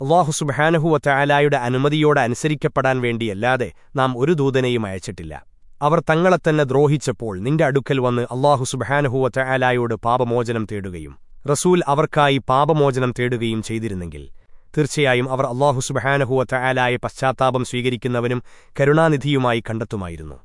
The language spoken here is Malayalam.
അള്ളാഹുസുബാനഹുവറ്റായാലായുടെ സുബഹാനഹുവ അനുമതിയോടെ അനുസരിക്കപ്പെടാൻ വേണ്ടിയല്ലാതെ നാം ഒരു ദൂതനെയും അയച്ചിട്ടില്ല. അവർ തങ്ങളെത്തന്നെ ദ്രോഹിച്ചപ്പോൾ നിന്റെ അടുക്കൽ വന്ന് അള്ളാഹുസുബാനഹുവറ്റായാലായോട് പാപമോചനം തേടുകയും റസൂൽ അവർക്കായി പാപമോചനം തേടുകയും ചെയ്തിരുന്നെങ്കിൽ തീർച്ചയായും അവർ അള്ളാഹുസുബാനഹുവറ്റായാലായ പശ്ചാത്താപം സ്വീകരിക്കുന്നവനും കരുണാനിധിയുമായി കണ്ടെത്തുമായിരുന്നു.